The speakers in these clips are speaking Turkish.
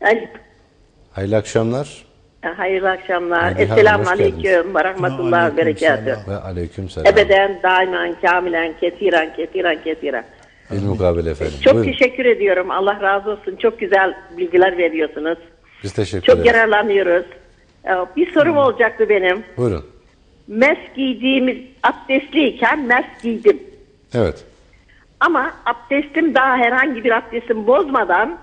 Alo. Hayırlı akşamlar Hayırlı akşamlar. Esselamu. Aleyküm ve rahmetullahi ve berekatuhu. ve aleyküm selam. Ebeden, daimen, kamilen, kesiren, kesiren, kesiren. Bir mukabele efendim. Çok Buyurun. teşekkür ediyorum. Allah razı olsun. Çok güzel bilgiler veriyorsunuz. Biz teşekkür Çok ederiz. yararlanıyoruz. Ee, Bir sorum olacaktı benim. Buyurun. Mes giydiğimiz abdestliyken mes giydim. Evet. Ama abdestim daha herhangi bir abdestim bozmadan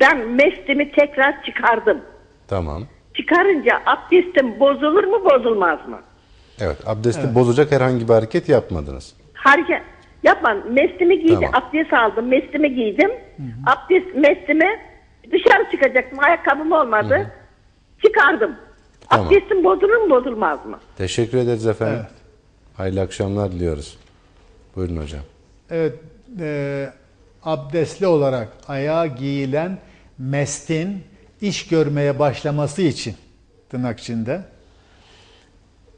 ben mesimi tekrar çıkardım. Tamam. Çıkarınca abdestim bozulur mu bozulmaz mı? Evet. Abdesti bozacak herhangi bir hareket yapmadınız. Hareket yapmadım. Meslimi giydim. Tamam. Abdest aldım. Meslimi giydim. Abdest meslimi dışarı çıkacaktım. Ayakkabım olmadı. Çıkardım. Tamam. Abdestim bozulur mu bozulmaz mı? Teşekkür ederiz efendim. Evet. Hayırlı akşamlar diliyoruz. Buyurun hocam. Evet, e, abdestli olarak ayağa giyilen mestin iş görmeye başlaması için tırnak içinde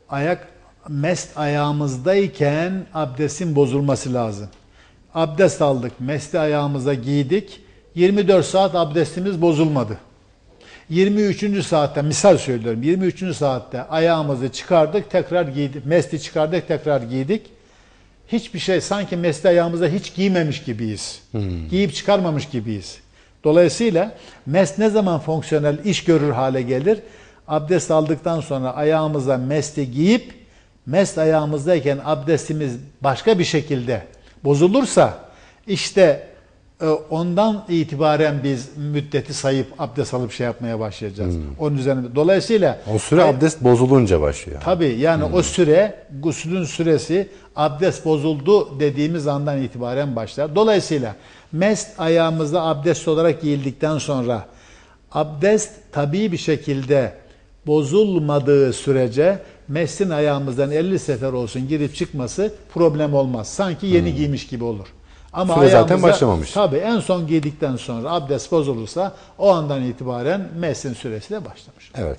ayak mest ayağımızdayken abdestin bozulması lazım. Abdest aldık, mesti ayağımıza giydik. 24 saat abdestimiz bozulmadı. 23. saatte misal söylüyorum 23. saatte ayağımızı çıkardık tekrar giydik. Mesti çıkardık tekrar giydik. Hiçbir şey sanki mesle ayağımıza hiç giymemiş gibiyiz. Giyip çıkarmamış gibiyiz. Dolayısıyla mes ne zaman fonksiyonel iş görür hale gelir? Abdest aldıktan sonra ayağımıza mesli giyip mest ayağımızdayken abdestimiz başka bir şekilde bozulursa işte ondan itibaren biz müddeti sayıp abdest alıp şey yapmaya başlayacağız. Onun üzerine dolayısıyla O süre abdest bozulunca başlıyor. Tabii yani o süre guslün süresi abdest bozuldu dediğimiz andan itibaren başlar. Dolayısıyla mest ayağımızda abdest olarak giyildikten sonra abdest tabii bir şekilde bozulmadığı sürece mestin ayağımızdan 50 sefer olsun girip çıkması problem olmaz. Sanki yeni giymiş gibi olur. Ama Süre zaten başlamamış. Tabii en son giydikten sonra abdest bozulursa o andan itibaren mestin süresi de başlamış. Evet.